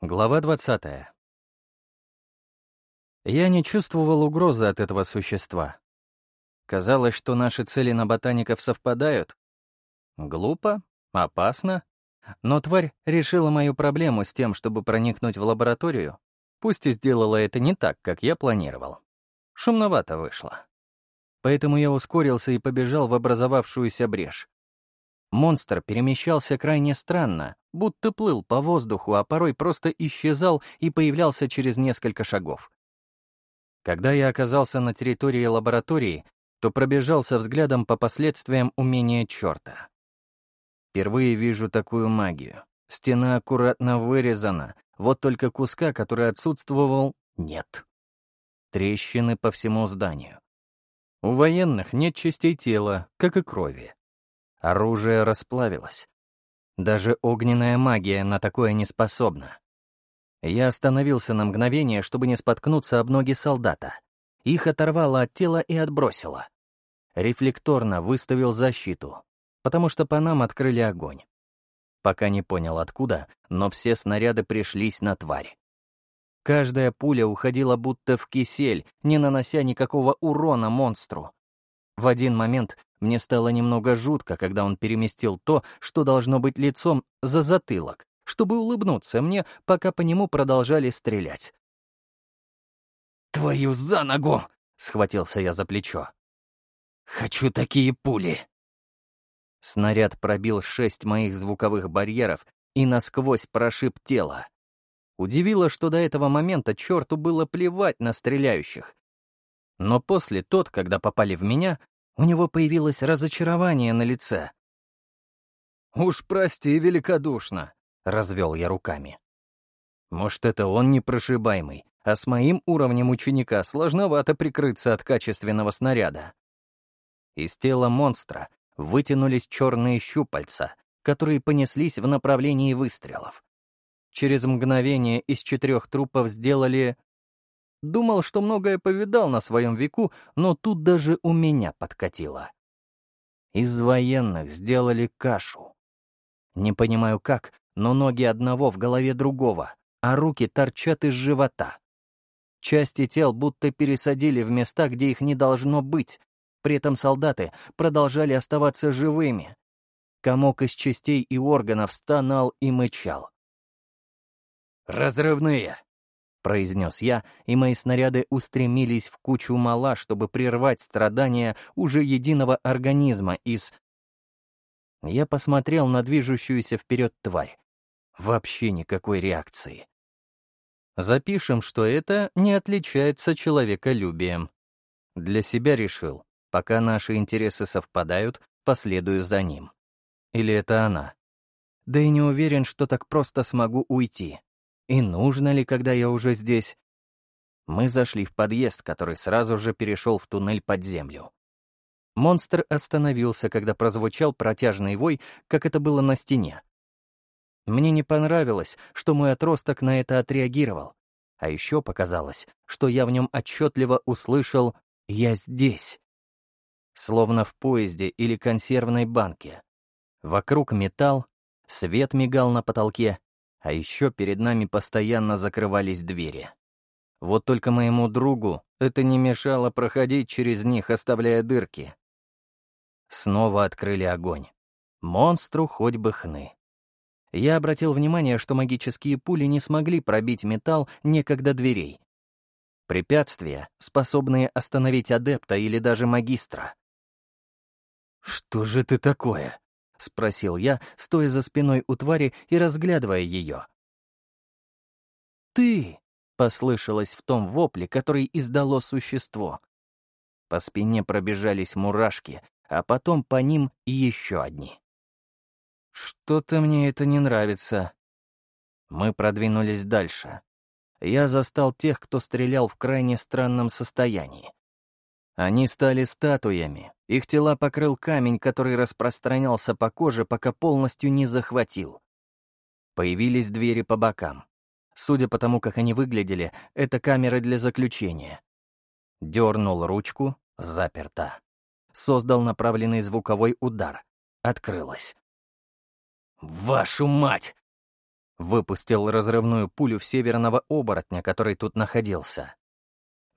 Глава 20. Я не чувствовал угрозы от этого существа. Казалось, что наши цели на ботаников совпадают. Глупо, опасно. Но тварь решила мою проблему с тем, чтобы проникнуть в лабораторию, пусть и сделала это не так, как я планировал. Шумновато вышло. Поэтому я ускорился и побежал в образовавшуюся брешь. Монстр перемещался крайне странно, будто плыл по воздуху, а порой просто исчезал и появлялся через несколько шагов. Когда я оказался на территории лаборатории, то пробежался взглядом по последствиям умения черта. Впервые вижу такую магию. Стена аккуратно вырезана, вот только куска, который отсутствовал, нет. Трещины по всему зданию. У военных нет частей тела, как и крови. Оружие расплавилось. Даже огненная магия на такое не способна. Я остановился на мгновение, чтобы не споткнуться об ноги солдата. Их оторвало от тела и отбросило. Рефлекторно выставил защиту, потому что по нам открыли огонь. Пока не понял откуда, но все снаряды пришлись на тварь. Каждая пуля уходила будто в кисель, не нанося никакого урона монстру. В один момент мне стало немного жутко, когда он переместил то, что должно быть лицом, за затылок, чтобы улыбнуться мне, пока по нему продолжали стрелять. «Твою за ногу!» — схватился я за плечо. «Хочу такие пули!» Снаряд пробил шесть моих звуковых барьеров и насквозь прошиб тело. Удивило, что до этого момента черту было плевать на стреляющих. Но после тот, когда попали в меня, у него появилось разочарование на лице. «Уж прости великодушно», — развел я руками. «Может, это он непрошибаемый, а с моим уровнем ученика сложновато прикрыться от качественного снаряда». Из тела монстра вытянулись черные щупальца, которые понеслись в направлении выстрелов. Через мгновение из четырех трупов сделали Думал, что многое повидал на своем веку, но тут даже у меня подкатило. Из военных сделали кашу. Не понимаю как, но ноги одного в голове другого, а руки торчат из живота. Части тел будто пересадили в места, где их не должно быть. При этом солдаты продолжали оставаться живыми. Комок из частей и органов стонал и мычал. «Разрывные!» — произнес я, и мои снаряды устремились в кучу мала, чтобы прервать страдания уже единого организма из... Я посмотрел на движущуюся вперед тварь. Вообще никакой реакции. Запишем, что это не отличается человеколюбием. Для себя решил, пока наши интересы совпадают, последую за ним. Или это она? Да и не уверен, что так просто смогу уйти. И нужно ли, когда я уже здесь? Мы зашли в подъезд, который сразу же перешел в туннель под землю. Монстр остановился, когда прозвучал протяжный вой, как это было на стене. Мне не понравилось, что мой отросток на это отреагировал. А еще показалось, что я в нем отчетливо услышал «Я здесь». Словно в поезде или консервной банке. Вокруг металл, свет мигал на потолке, а еще перед нами постоянно закрывались двери. Вот только моему другу это не мешало проходить через них, оставляя дырки. Снова открыли огонь. Монстру хоть бы хны. Я обратил внимание, что магические пули не смогли пробить металл некогда дверей. Препятствия, способные остановить адепта или даже магистра. «Что же ты такое?» — спросил я, стоя за спиной у твари и разглядывая ее. «Ты!» — послышалось в том вопле, который издало существо. По спине пробежались мурашки, а потом по ним и еще одни. «Что-то мне это не нравится». Мы продвинулись дальше. Я застал тех, кто стрелял в крайне странном состоянии. Они стали статуями, их тела покрыл камень, который распространялся по коже, пока полностью не захватил. Появились двери по бокам. Судя по тому, как они выглядели, это камеры для заключения. Дернул ручку, заперта. Создал направленный звуковой удар. Открылась. «Вашу мать!» Выпустил разрывную пулю в северного оборотня, который тут находился.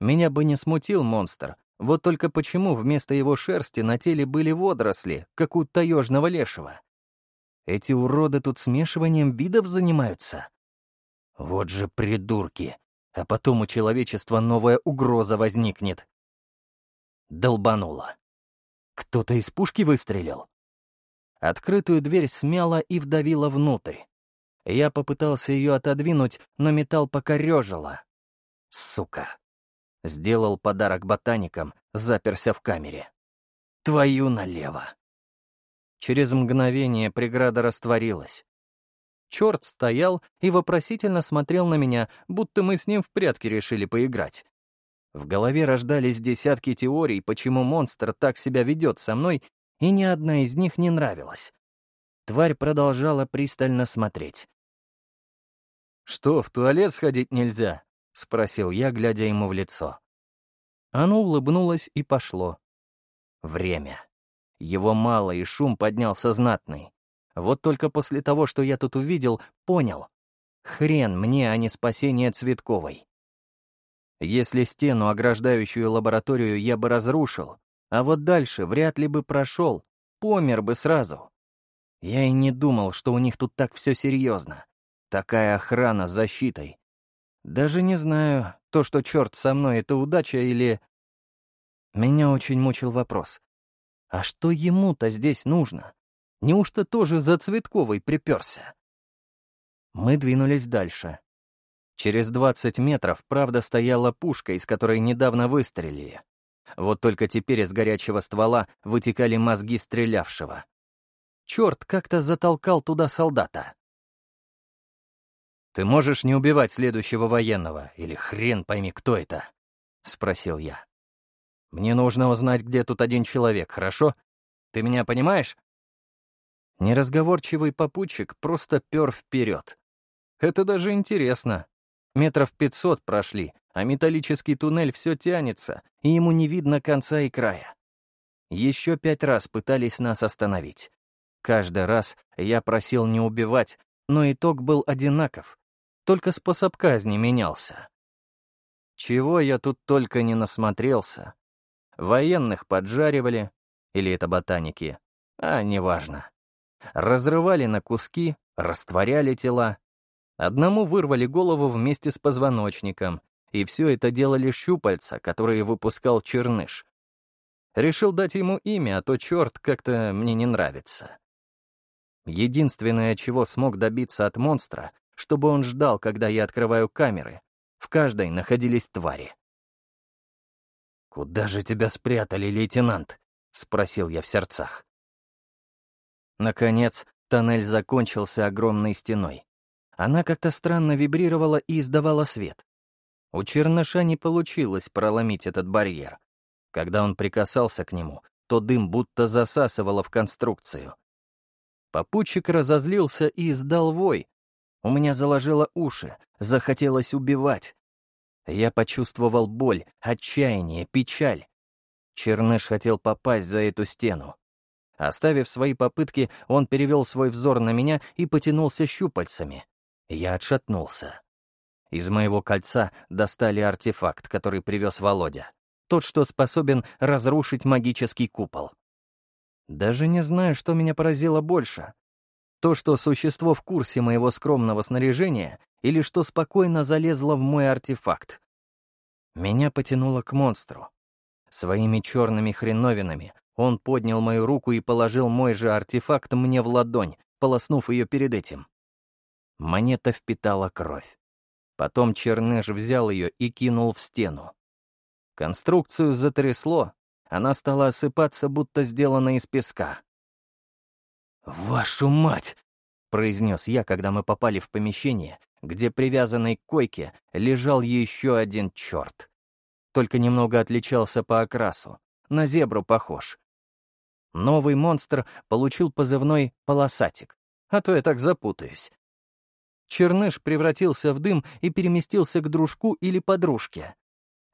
Меня бы не смутил монстр, вот только почему вместо его шерсти на теле были водоросли, как у таежного лешего? Эти уроды тут смешиванием видов занимаются? Вот же придурки. А потом у человечества новая угроза возникнет. Долбануло. Кто-то из пушки выстрелил. Открытую дверь смяло и вдавило внутрь. Я попытался ее отодвинуть, но металл покорежило. Сука. Сделал подарок ботаникам, заперся в камере. Твою налево. Через мгновение преграда растворилась. Черт стоял и вопросительно смотрел на меня, будто мы с ним в прятки решили поиграть. В голове рождались десятки теорий, почему монстр так себя ведет со мной, и ни одна из них не нравилась. Тварь продолжала пристально смотреть. «Что, в туалет сходить нельзя?» — спросил я, глядя ему в лицо. Оно улыбнулось и пошло. Время. Его мало, и шум поднялся знатный. Вот только после того, что я тут увидел, понял. Хрен мне, а не спасение Цветковой. Если стену, ограждающую лабораторию, я бы разрушил, а вот дальше вряд ли бы прошел, помер бы сразу. Я и не думал, что у них тут так все серьезно. Такая охрана с защитой. Даже не знаю, то, что черт со мной, это удача или... Меня очень мучил вопрос. А что ему-то здесь нужно? Неужто тоже за Цветковой приперся? Мы двинулись дальше. Через 20 метров, правда, стояла пушка, из которой недавно выстрелили. Вот только теперь из горячего ствола вытекали мозги стрелявшего. Черт как-то затолкал туда солдата. «Ты можешь не убивать следующего военного, или хрен пойми, кто это?» — спросил я. «Мне нужно узнать, где тут один человек, хорошо? Ты меня понимаешь?» Неразговорчивый попутчик просто пер вперед. Это даже интересно. Метров пятьсот прошли, а металлический туннель все тянется, и ему не видно конца и края. Еще пять раз пытались нас остановить. Каждый раз я просил не убивать, но итог был одинаков. Только способ казни менялся. Чего я тут только не насмотрелся. Военных поджаривали, или это ботаники, а неважно. Разрывали на куски, растворяли тела, Одному вырвали голову вместе с позвоночником, и все это делали щупальца, которые выпускал черныш. Решил дать ему имя, а то черт как-то мне не нравится. Единственное, чего смог добиться от монстра, чтобы он ждал, когда я открываю камеры, в каждой находились твари. «Куда же тебя спрятали, лейтенант?» — спросил я в сердцах. Наконец, тоннель закончился огромной стеной. Она как-то странно вибрировала и издавала свет. У черныша не получилось проломить этот барьер. Когда он прикасался к нему, то дым будто засасывало в конструкцию. Попутчик разозлился и издал вой. У меня заложило уши, захотелось убивать. Я почувствовал боль, отчаяние, печаль. Черныш хотел попасть за эту стену. Оставив свои попытки, он перевел свой взор на меня и потянулся щупальцами. Я отшатнулся. Из моего кольца достали артефакт, который привез Володя. Тот, что способен разрушить магический купол. Даже не знаю, что меня поразило больше. То, что существо в курсе моего скромного снаряжения, или что спокойно залезло в мой артефакт. Меня потянуло к монстру. Своими черными хреновинами он поднял мою руку и положил мой же артефакт мне в ладонь, полоснув ее перед этим. Монета впитала кровь. Потом Черныш взял ее и кинул в стену. Конструкцию затрясло, она стала осыпаться, будто сделана из песка. «Вашу мать!» — произнес я, когда мы попали в помещение, где привязанный к койке лежал еще один черт. Только немного отличался по окрасу, на зебру похож. Новый монстр получил позывной «полосатик», а то я так запутаюсь. Черныш превратился в дым и переместился к дружку или подружке.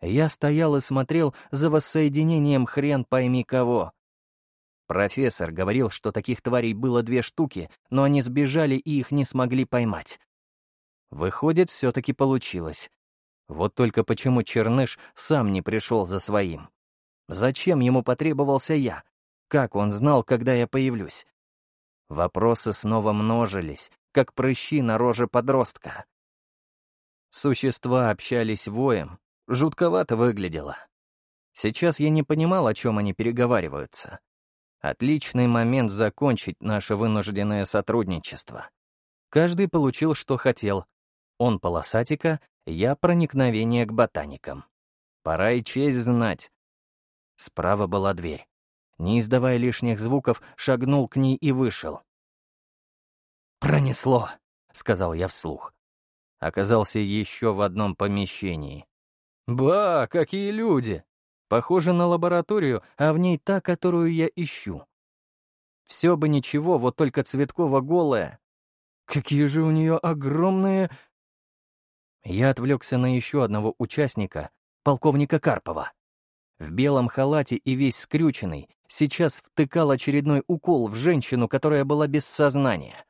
Я стоял и смотрел за воссоединением хрен пойми кого. Профессор говорил, что таких тварей было две штуки, но они сбежали и их не смогли поймать. Выходит, все-таки получилось. Вот только почему Черныш сам не пришел за своим? Зачем ему потребовался я? Как он знал, когда я появлюсь? Вопросы снова множились, как прыщи на роже подростка. Существа общались воем, жутковато выглядело. Сейчас я не понимал, о чем они переговариваются. Отличный момент закончить наше вынужденное сотрудничество. Каждый получил, что хотел. Он полосатика, я проникновение к ботаникам. Пора и честь знать. Справа была дверь. Не издавая лишних звуков, шагнул к ней и вышел. «Пронесло», — сказал я вслух. Оказался еще в одном помещении. «Ба, какие люди!» Похоже на лабораторию, а в ней та, которую я ищу. Все бы ничего, вот только Цветкова голая. Какие же у нее огромные... Я отвлекся на еще одного участника, полковника Карпова. В белом халате и весь скрюченный, сейчас втыкал очередной укол в женщину, которая была без сознания.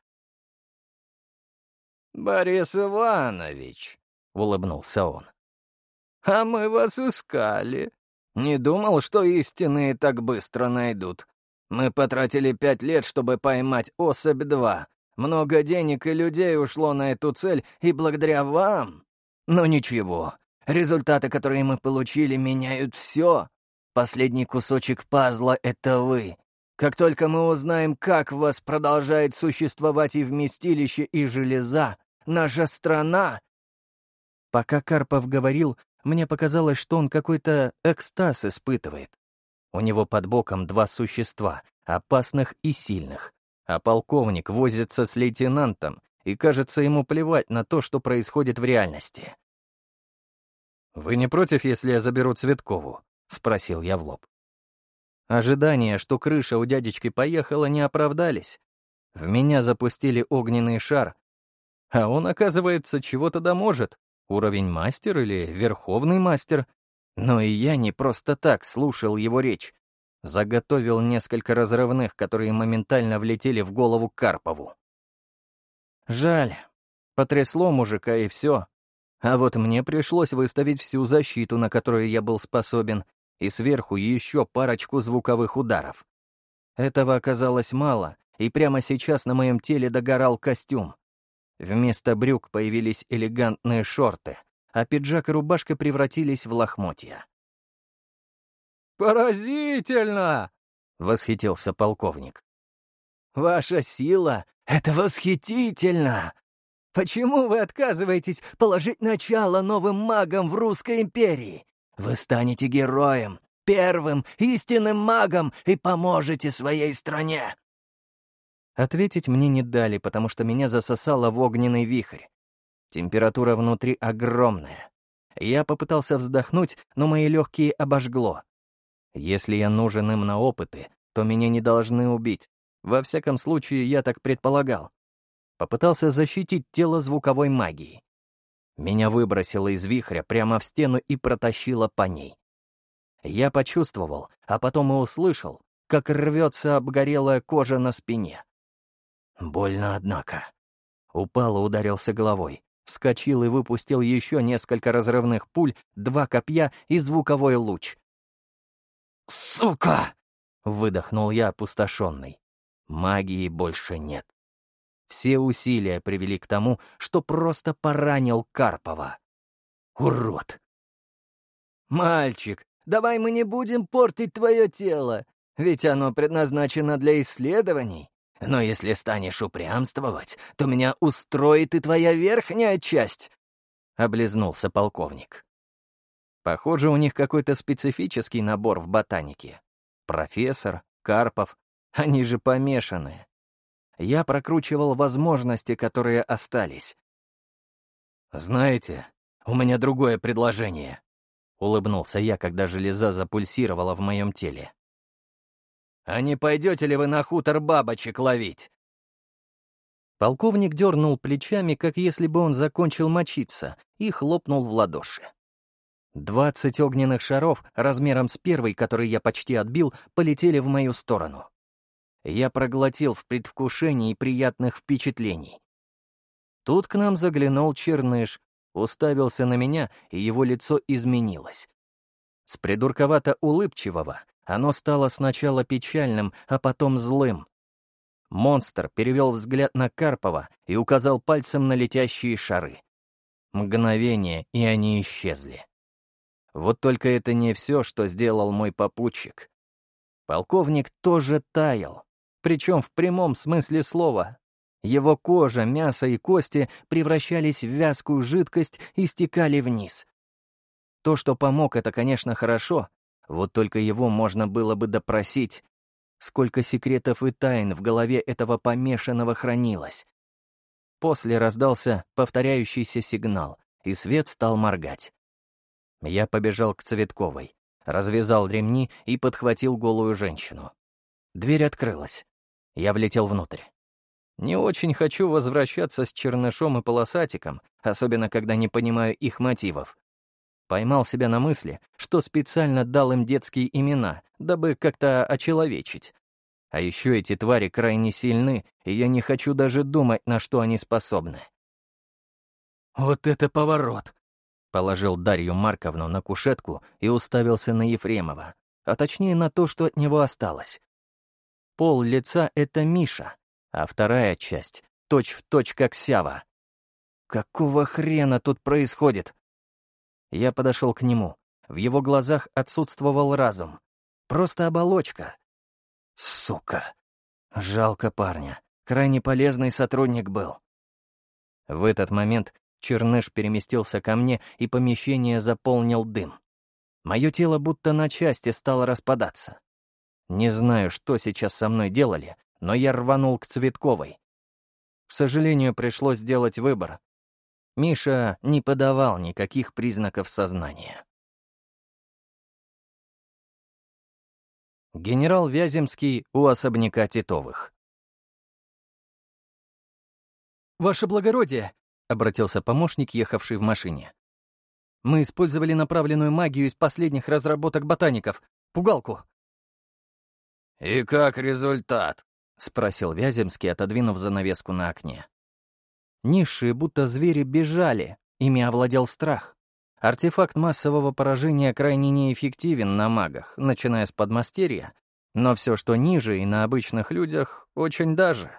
«Борис Иванович», — улыбнулся он, — «а мы вас искали. Не думал, что истинные так быстро найдут. Мы потратили пять лет, чтобы поймать особь-2. Много денег и людей ушло на эту цель, и благодаря вам. Но ничего, результаты, которые мы получили, меняют все. Последний кусочек пазла — это вы. Как только мы узнаем, как в вас продолжает существовать и вместилище, и железа, наша страна... Пока Карпов говорил, мне показалось, что он какой-то экстаз испытывает. У него под боком два существа, опасных и сильных. А полковник возится с лейтенантом, и кажется ему плевать на то, что происходит в реальности. «Вы не против, если я заберу Цветкову?» — спросил я в лоб. Ожидания, что крыша у дядечки поехала, не оправдались. В меня запустили огненный шар, а он, оказывается, чего-то да может. Уровень мастер или верховный мастер. Но и я не просто так слушал его речь. Заготовил несколько разрывных, которые моментально влетели в голову Карпову. Жаль. Потрясло мужика и все. А вот мне пришлось выставить всю защиту, на которую я был способен, и сверху еще парочку звуковых ударов. Этого оказалось мало, и прямо сейчас на моем теле догорал костюм. Вместо брюк появились элегантные шорты, а пиджак и рубашка превратились в лохмотья. «Поразительно!» — восхитился полковник. «Ваша сила — это восхитительно! Почему вы отказываетесь положить начало новым магам в Русской империи? Вы станете героем, первым истинным магом и поможете своей стране!» Ответить мне не дали, потому что меня засосало в огненный вихрь. Температура внутри огромная. Я попытался вздохнуть, но мои легкие обожгло. Если я нужен им на опыты, то меня не должны убить. Во всяком случае, я так предполагал. Попытался защитить тело звуковой магией. Меня выбросило из вихря прямо в стену и протащило по ней. Я почувствовал, а потом и услышал, как рвется обгорелая кожа на спине. Больно, однако. Упал и ударился головой. Вскочил и выпустил еще несколько разрывных пуль, два копья и звуковой луч. «Сука!» — выдохнул я опустошенный. Магии больше нет. Все усилия привели к тому, что просто поранил Карпова. Урод! «Мальчик, давай мы не будем портить твое тело, ведь оно предназначено для исследований. Но если станешь упрямствовать, то меня устроит и твоя верхняя часть», — облизнулся полковник. Похоже, у них какой-то специфический набор в ботанике. Профессор, Карпов, они же помешаны. Я прокручивал возможности, которые остались. «Знаете, у меня другое предложение», — улыбнулся я, когда железа запульсировала в моем теле. А не пойдете ли вы на хутор бабочек ловить?» Полковник дернул плечами, как если бы он закончил мочиться, и хлопнул в ладоши. Двадцать огненных шаров, размером с первый, который я почти отбил, полетели в мою сторону. Я проглотил в предвкушении приятных впечатлений. Тут к нам заглянул Черныш, уставился на меня, и его лицо изменилось. С придурковато улыбчивого оно стало сначала печальным, а потом злым. Монстр перевел взгляд на Карпова и указал пальцем на летящие шары. Мгновение, и они исчезли. Вот только это не все, что сделал мой попутчик. Полковник тоже таял, причем в прямом смысле слова. Его кожа, мясо и кости превращались в вязкую жидкость и стекали вниз. То, что помог, это, конечно, хорошо, вот только его можно было бы допросить. Сколько секретов и тайн в голове этого помешанного хранилось. После раздался повторяющийся сигнал, и свет стал моргать. Я побежал к Цветковой, развязал ремни и подхватил голую женщину. Дверь открылась. Я влетел внутрь. Не очень хочу возвращаться с Чернышом и Полосатиком, особенно когда не понимаю их мотивов. Поймал себя на мысли, что специально дал им детские имена, дабы как-то очеловечить. А еще эти твари крайне сильны, и я не хочу даже думать, на что они способны. «Вот это поворот!» — положил Дарью Марковну на кушетку и уставился на Ефремова, а точнее на то, что от него осталось. Пол лица — это Миша, а вторая часть — точь-в-точь точь как Сява. Какого хрена тут происходит? Я подошел к нему. В его глазах отсутствовал разум. Просто оболочка. Сука. Жалко парня. Крайне полезный сотрудник был. В этот момент Черныш переместился ко мне, и помещение заполнил дым. Мое тело будто на части стало распадаться. Не знаю, что сейчас со мной делали, но я рванул к Цветковой. К сожалению, пришлось сделать выбор. Миша не подавал никаких признаков сознания. Генерал Вяземский у особняка Титовых. «Ваше благородие!» — обратился помощник, ехавший в машине. «Мы использовали направленную магию из последних разработок ботаников. Пугалку». «И как результат?» — спросил Вяземский, отодвинув занавеску на окне. Низшие, будто звери, бежали, ими овладел страх. Артефакт массового поражения крайне неэффективен на магах, начиная с подмастерья, но все, что ниже и на обычных людях, очень даже.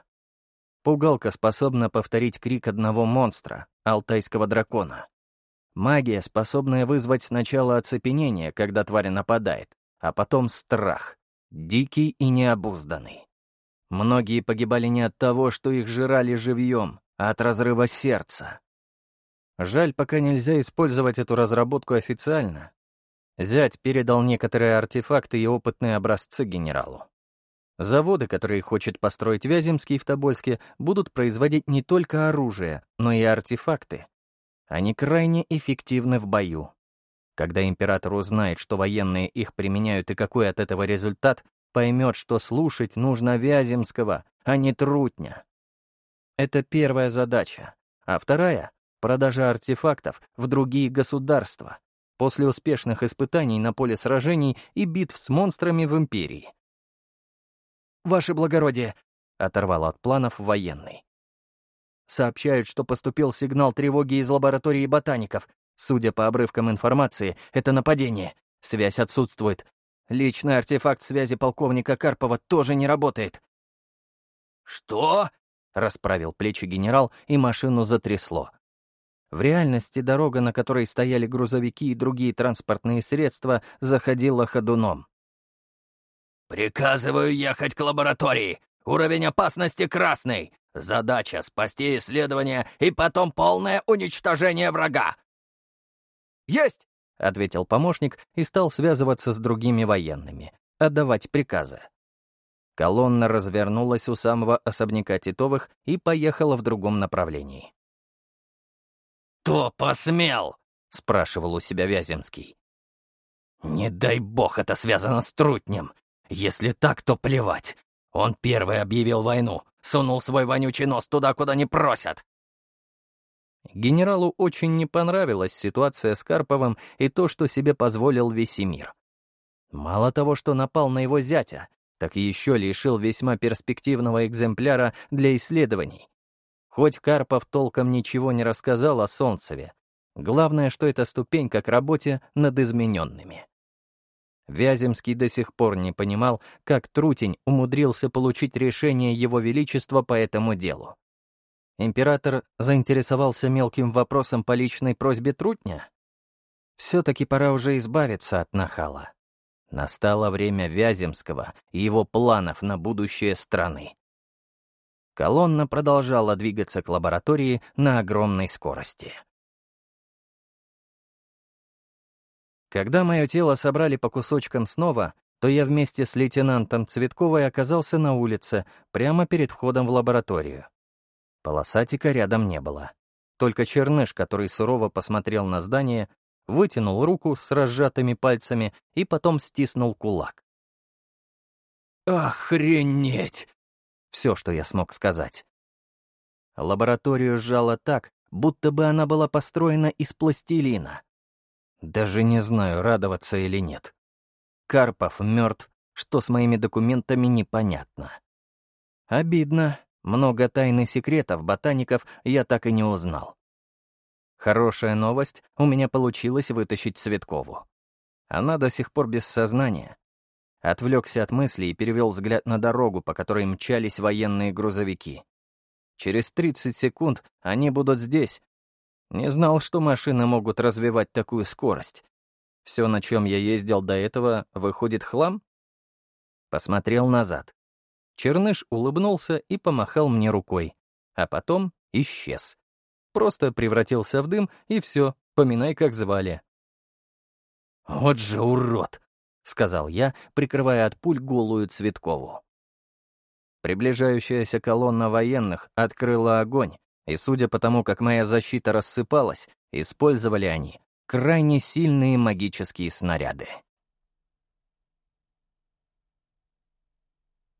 Пугалка способна повторить крик одного монстра, алтайского дракона. Магия, способная вызвать сначала оцепенение, когда тварь нападает, а потом страх, дикий и необузданный. Многие погибали не от того, что их жрали живьем, от разрыва сердца. Жаль, пока нельзя использовать эту разработку официально. Зять передал некоторые артефакты и опытные образцы генералу. Заводы, которые хочет построить Вяземский в Тобольске, будут производить не только оружие, но и артефакты. Они крайне эффективны в бою. Когда император узнает, что военные их применяют и какой от этого результат, поймет, что слушать нужно Вяземского, а не Трутня. Это первая задача. А вторая — продажа артефактов в другие государства после успешных испытаний на поле сражений и битв с монстрами в Империи. «Ваше благородие!» — оторвал от планов военный. Сообщают, что поступил сигнал тревоги из лаборатории ботаников. Судя по обрывкам информации, это нападение. Связь отсутствует. Личный артефакт связи полковника Карпова тоже не работает. «Что?» Расправил плечи генерал, и машину затрясло. В реальности дорога, на которой стояли грузовики и другие транспортные средства, заходила ходуном. «Приказываю ехать к лаборатории. Уровень опасности красный. Задача — спасти исследование и потом полное уничтожение врага». «Есть!» — ответил помощник и стал связываться с другими военными, отдавать приказы. Колонна развернулась у самого особняка Титовых и поехала в другом направлении. «Кто посмел?» — спрашивал у себя Вяземский. «Не дай бог это связано с Трутнем. Если так, то плевать. Он первый объявил войну, сунул свой вонючий нос туда, куда не просят». Генералу очень не понравилась ситуация с Карповым и то, что себе позволил Весемир. Мало того, что напал на его зятя, так еще лишил весьма перспективного экземпляра для исследований. Хоть Карпов толком ничего не рассказал о Солнцеве, главное, что это ступенька к работе над измененными. Вяземский до сих пор не понимал, как Трутень умудрился получить решение Его Величества по этому делу. Император заинтересовался мелким вопросом по личной просьбе Трутня? Все-таки пора уже избавиться от нахала. Настало время Вяземского и его планов на будущее страны. Колонна продолжала двигаться к лаборатории на огромной скорости. Когда мое тело собрали по кусочкам снова, то я вместе с лейтенантом Цветковой оказался на улице, прямо перед входом в лабораторию. Полосатика рядом не было. Только Черныш, который сурово посмотрел на здание, вытянул руку с разжатыми пальцами и потом стиснул кулак. «Охренеть!» — все, что я смог сказать. Лабораторию сжало так, будто бы она была построена из пластилина. Даже не знаю, радоваться или нет. Карпов мертв, что с моими документами непонятно. Обидно, много тайн секретов ботаников я так и не узнал. Хорошая новость, у меня получилось вытащить Светкову. Она до сих пор без сознания. Отвлекся от мыслей и перевел взгляд на дорогу, по которой мчались военные грузовики. Через 30 секунд они будут здесь. Не знал, что машины могут развивать такую скорость. Все, на чем я ездил до этого, выходит хлам? Посмотрел назад. Черныш улыбнулся и помахал мне рукой, а потом исчез. Просто превратился в дым, и все, поминай, как звали. «Вот же урод!» — сказал я, прикрывая от пуль голую Цветкову. Приближающаяся колонна военных открыла огонь, и судя по тому, как моя защита рассыпалась, использовали они крайне сильные магические снаряды.